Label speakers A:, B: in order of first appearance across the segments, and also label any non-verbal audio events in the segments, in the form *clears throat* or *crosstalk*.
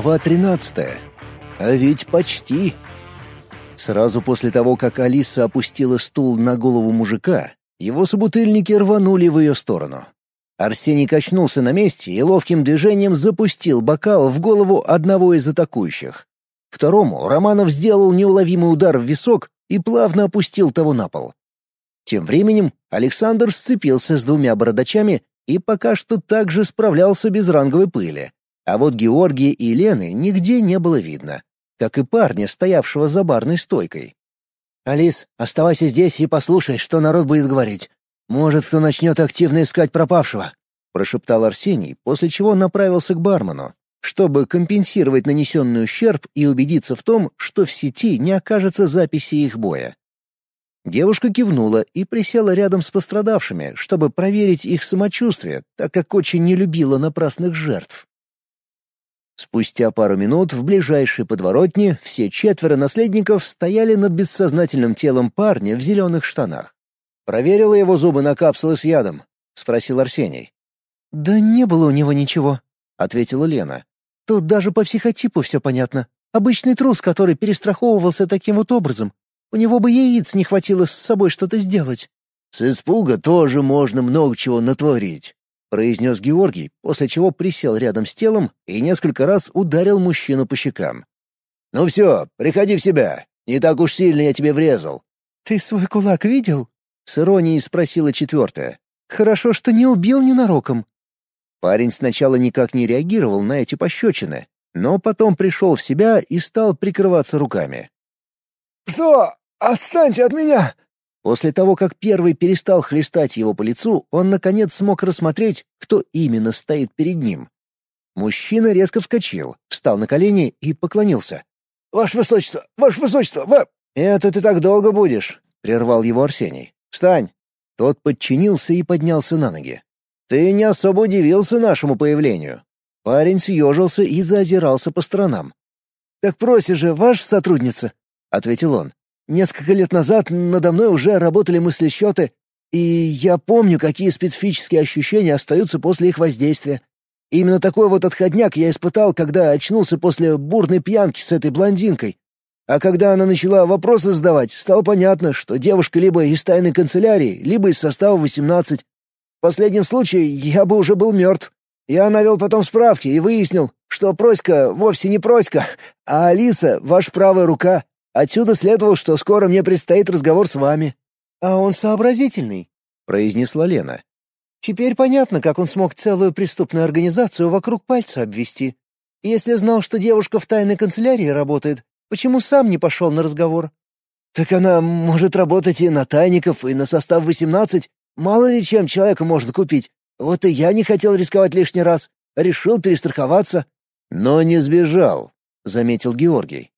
A: Глава 13. А ведь почти. Сразу после того, как Алиса опустила стул на голову мужика, его собутыльники рванули в ее сторону. Арсений качнулся на месте и ловким движением запустил бокал в голову одного из атакующих. Второму Романов сделал неуловимый удар в висок и плавно опустил того на пол. Тем временем Александр сцепился с двумя бородачами и пока что также справлялся без ранговой пыли. А вот Георгия и Лены нигде не было видно, как и парня, стоявшего за барной стойкой. «Алис, оставайся здесь и послушай, что народ будет говорить. Может, кто начнет активно искать пропавшего», — прошептал Арсений, после чего направился к бармену, чтобы компенсировать нанесенный ущерб и убедиться в том, что в сети не окажется записи их боя. Девушка кивнула и присела рядом с пострадавшими, чтобы проверить их самочувствие, так как очень не любила напрасных жертв. Спустя пару минут в ближайшей подворотне все четверо наследников стояли над бессознательным телом парня в зеленых штанах. «Проверила его зубы на капсулы с ядом?» — спросил Арсений.
B: «Да не было у него ничего», — ответила Лена. «Тут даже по психотипу все понятно. Обычный трус, который перестраховывался таким вот образом. У него бы яиц не хватило с собой что-то сделать».
A: «С испуга тоже можно много чего натворить», — произнес Георгий, после чего присел рядом с телом и несколько раз ударил мужчину по щекам. «Ну все, приходи в себя. Не так уж сильно я тебе врезал».
B: «Ты свой кулак видел?» — с иронией спросила четвертая. «Хорошо, что не убил ненароком».
A: Парень сначала никак не реагировал на эти пощечины, но потом пришел в себя и стал прикрываться руками.
C: «Что? Отстаньте от меня!»
A: После того, как первый перестал хлестать его по лицу, он наконец смог рассмотреть, кто именно стоит перед ним. Мужчина резко вскочил, встал на колени и поклонился.
C: «Ваше высочество! Ваше высочество! Ва...»
A: «Это ты так долго будешь!» — прервал его Арсений. «Встань!» Тот подчинился и поднялся на ноги. «Ты не особо удивился нашему появлению». Парень съежился и заозирался по сторонам.
B: «Так проси же, ваша сотрудница!» — ответил он. Несколько лет назад надо мной уже работали мыслесчеты, и я помню, какие специфические ощущения остаются после их воздействия. Именно такой вот отходняк я испытал, когда очнулся после бурной пьянки с этой блондинкой. А когда она начала вопросы задавать, стало понятно, что девушка либо из тайной канцелярии, либо из состава 18. В последнем случае я бы уже был мертв. Я навел потом справки и выяснил, что Проська вовсе не Проська, а Алиса — ваш правая рука. Отсюда следовало, что скоро мне предстоит разговор с вами». «А он сообразительный», — произнесла Лена. «Теперь понятно, как он смог целую преступную организацию вокруг пальца обвести. Если знал, что девушка в тайной канцелярии работает, почему сам не пошел на разговор?» «Так она может работать и на тайников, и на состав 18. Мало ли чем человека можно купить. Вот и я не хотел рисковать лишний раз. Решил перестраховаться».
A: «Но не сбежал», — заметил Георгий.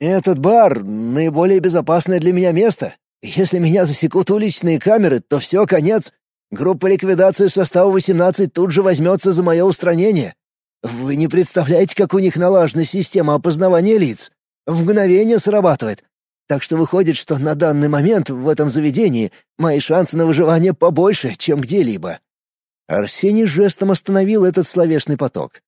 B: Этот бар — наиболее безопасное для меня место. Если меня засекут уличные камеры, то все, конец. Группа ликвидации состава 18 тут же возьмется за мое устранение. Вы не представляете, как у них налажена система опознавания лиц. В мгновение срабатывает. Так что выходит, что на данный момент в этом заведении мои шансы на выживание побольше, чем где-либо».
A: Арсений жестом остановил этот словесный поток.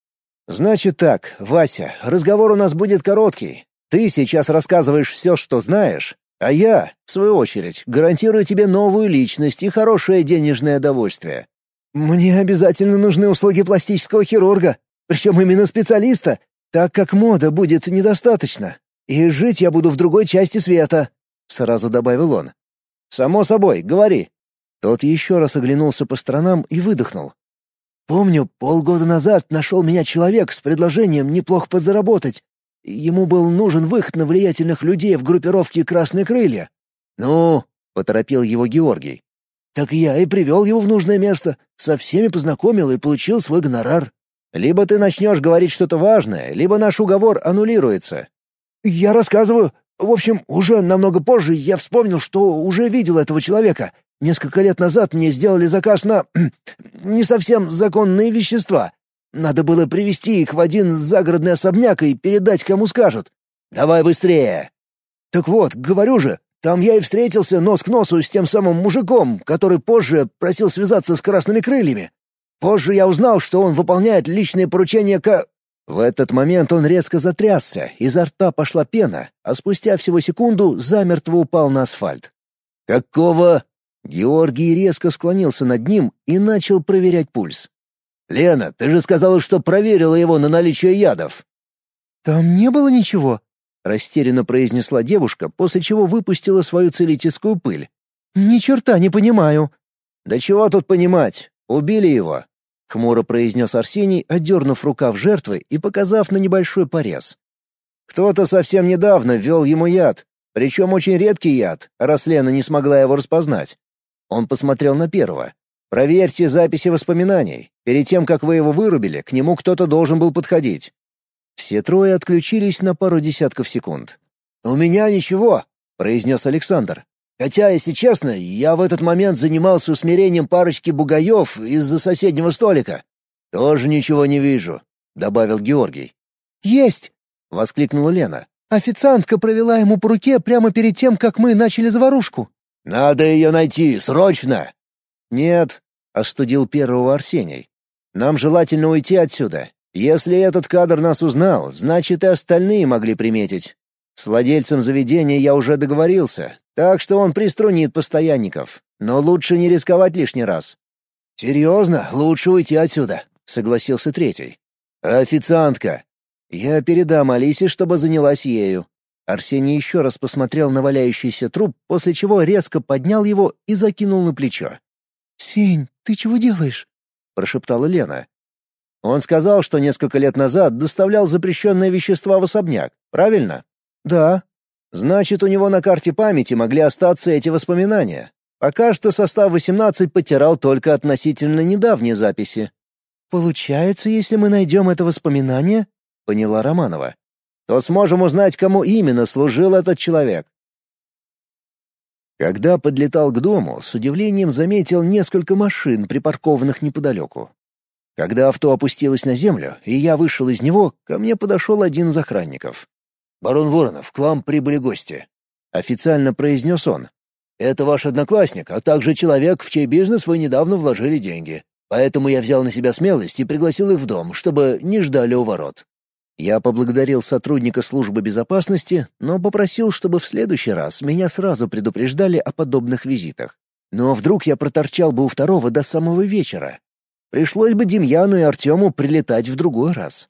A: «Значит так, Вася, разговор у нас будет короткий. Ты сейчас рассказываешь все, что знаешь, а я, в свою очередь, гарантирую тебе новую личность и хорошее денежное удовольствие.
B: Мне обязательно нужны услуги пластического хирурга, причем именно специалиста, так как мода будет недостаточно. И жить я буду в другой части света», — сразу добавил он.
A: «Само собой, говори». Тот еще раз оглянулся по сторонам и выдохнул.
B: «Помню, полгода назад нашел меня человек с предложением неплохо подзаработать, Ему был нужен выход на влиятельных людей в группировке «Красные крылья».
A: «Ну?» — поторопил его Георгий.
B: «Так я и привел его в нужное место, со всеми познакомил и получил свой гонорар».
A: «Либо ты начнешь говорить что-то важное, либо наш уговор аннулируется».
B: «Я рассказываю. В общем, уже намного позже я вспомнил, что уже видел этого человека. Несколько лет назад мне сделали заказ на... *clears throat* не совсем законные вещества. Надо было привести их в один загородный особняк и передать, кому скажут.
A: Давай быстрее.
B: Так вот, говорю же, там я и встретился нос к носу с тем самым мужиком, который позже просил связаться с красными крыльями. Позже я узнал, что он выполняет личные поручения к...
A: В этот момент он резко затрясся, изо рта пошла пена, а спустя всего секунду замертво упал на асфальт. «Какого?» Георгий резко склонился над ним и начал проверять пульс. «Лена, ты же сказала, что проверила его на наличие ядов».
B: «Там не было ничего», —
A: растерянно произнесла девушка, после чего выпустила свою целительскую пыль.
B: «Ни черта не понимаю».
A: «Да чего тут понимать? Убили его», — хмуро произнес Арсений, отдернув рукав жертвы и показав на небольшой порез. «Кто-то совсем недавно ввел ему яд, причем очень редкий яд, раз Лена не смогла его распознать. Он посмотрел на первого. «Проверьте записи воспоминаний. Перед тем, как вы его вырубили, к нему кто-то должен был подходить». Все трое отключились на пару десятков секунд. «У меня ничего», — произнес Александр. «Хотя, если честно, я в этот момент занимался усмирением парочки бугаев из-за соседнего столика». «Тоже ничего не вижу», — добавил Георгий.
B: «Есть!» — воскликнула Лена. «Официантка провела ему по руке прямо перед тем, как мы начали заварушку».
A: «Надо ее найти, срочно!» «Нет», — остудил первого Арсений. «Нам желательно уйти отсюда. Если этот кадр нас узнал, значит и остальные могли приметить. С владельцем заведения я уже договорился, так что он приструнит постоянников. Но лучше не рисковать лишний раз». «Серьезно, лучше уйти отсюда», — согласился третий. «Официантка!» «Я передам Алисе, чтобы занялась ею. Арсений еще раз посмотрел на валяющийся труп, после чего резко поднял его и закинул на плечо.
B: «Сень, ты чего делаешь?» — прошептала Лена.
A: «Он сказал, что несколько лет назад доставлял запрещенные вещества в особняк, правильно?»
B: «Да».
A: «Значит, у него на карте памяти могли остаться эти воспоминания. Пока что состав 18 потирал только относительно недавние записи».
B: «Получается, если мы найдем это воспоминание...» — поняла Романова
A: то сможем узнать, кому именно служил этот человек. Когда подлетал к дому, с удивлением заметил несколько машин, припаркованных неподалеку. Когда авто опустилось на землю, и я вышел из него, ко мне подошел один из охранников. «Барон Воронов, к вам прибыли гости», — официально произнес он. «Это ваш одноклассник, а также человек, в чей бизнес вы недавно вложили деньги. Поэтому я взял на себя смелость и пригласил их в дом, чтобы не ждали у ворот. Я поблагодарил сотрудника службы безопасности, но попросил, чтобы в следующий раз меня сразу предупреждали о подобных визитах. Но вдруг я проторчал бы у второго до самого вечера. Пришлось бы Демьяну и Артему прилетать в другой раз.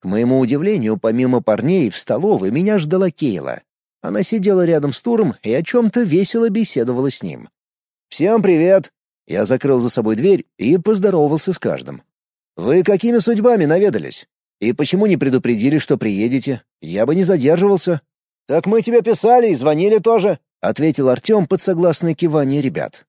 A: К моему удивлению, помимо парней, в столовой меня ждала Кейла. Она сидела рядом с Туром и о чем-то весело беседовала с ним. «Всем привет!» Я закрыл за собой дверь и поздоровался с каждым. «Вы какими судьбами наведались?» И почему не предупредили, что приедете? Я бы не задерживался». «Так мы тебе писали и звонили тоже», — ответил Артем под согласное кивание ребят.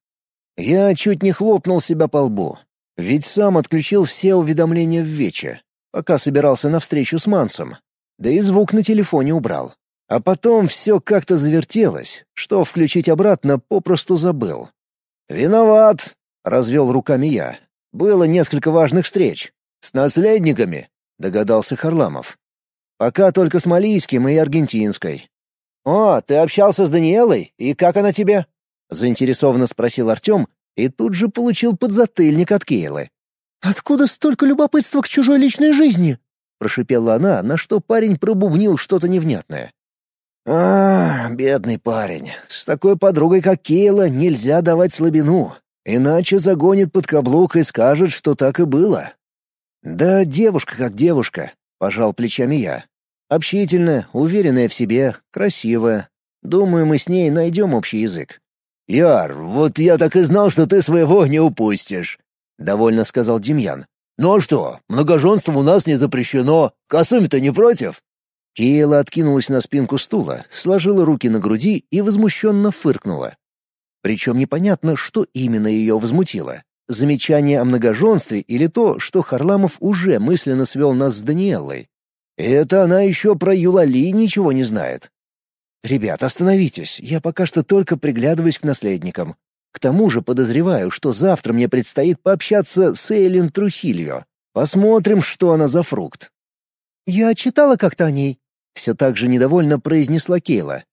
A: Я чуть не хлопнул себя по лбу. Ведь сам отключил все уведомления в вече, пока собирался на встречу с Мансом. Да и звук на телефоне убрал. А потом все как-то завертелось, что включить обратно попросту забыл. «Виноват», — развел руками я. «Было несколько важных встреч. С наследниками, догадался Харламов. «Пока только с малийским и аргентинской». «О, ты общался с Даниэлой? И как она тебе?» — заинтересованно спросил Артем и тут же получил подзатыльник от Кейлы.
B: «Откуда столько любопытства к чужой личной жизни?»
A: — прошипела она, на что парень пробубнил что-то невнятное. «А, бедный парень. С такой подругой, как Кейла, нельзя давать слабину, иначе загонит под каблук и скажет, что так и было. «Да девушка как девушка», — пожал плечами я. «Общительная, уверенная в себе, красивая. Думаю, мы с ней найдем общий язык». «Яр, вот я так и знал, что ты своего не упустишь», — довольно сказал Демьян. «Ну а что, многоженство у нас не запрещено. Касуми-то не против?» Кейла откинулась на спинку стула, сложила руки на груди и возмущенно фыркнула. Причем непонятно, что именно ее возмутило. Замечание о многоженстве или то, что Харламов уже мысленно свел нас с Даниэллой. Это она еще про Юлали ничего не знает. «Ребят, остановитесь, я пока что только приглядываюсь к наследникам. К тому же подозреваю, что завтра мне предстоит пообщаться с Эйлин Трухильо. Посмотрим, что она за фрукт».
B: «Я читала как-то о ней», — все так же недовольно произнесла Кейла.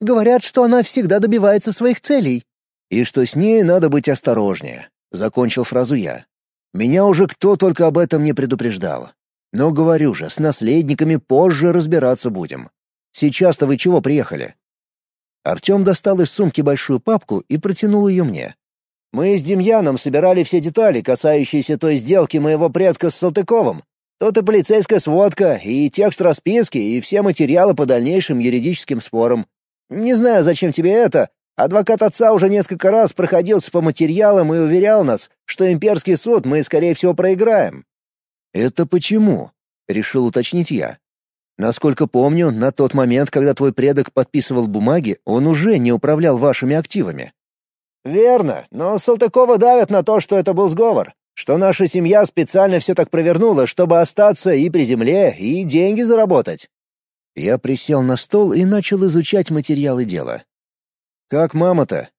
B: «Говорят, что она всегда добивается своих целей».
A: «И что с ней надо быть осторожнее. Закончил фразу я. Меня уже кто только об этом не предупреждал. Но говорю же, с наследниками позже разбираться будем. Сейчас-то вы чего приехали?» Артем достал из сумки большую папку и протянул ее мне. «Мы с Демьяном собирали все детали, касающиеся той сделки моего предка с Салтыковым. Тут и полицейская сводка, и текст расписки, и все материалы по дальнейшим юридическим спорам. Не знаю, зачем тебе это. Адвокат отца уже несколько раз проходился по материалам и уверял нас, что имперский суд мы, скорее всего, проиграем». «Это почему?» — решил уточнить я. Насколько помню, на тот момент, когда твой предок подписывал бумаги, он уже не управлял вашими активами. Верно, но Салтыкова давят на то, что это был сговор, что наша семья специально все так провернула, чтобы остаться и при земле, и деньги заработать. Я присел на стол и начал изучать материалы дела. Как мама-то?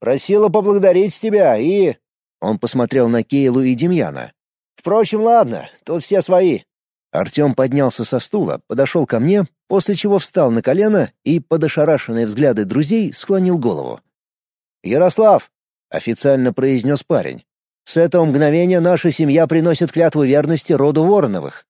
A: Просила поблагодарить тебя и... Он посмотрел на Кейлу и Демьяна. Впрочем, ладно, тут все свои. Артем поднялся со стула, подошел ко мне, после чего встал на колено и, под ошарашенные взгляды друзей, склонил голову. «Ярослав!» — официально произнес парень. «С этого мгновения наша семья приносит клятву верности роду Вороновых.